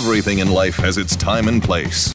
Everything in life has its time and place.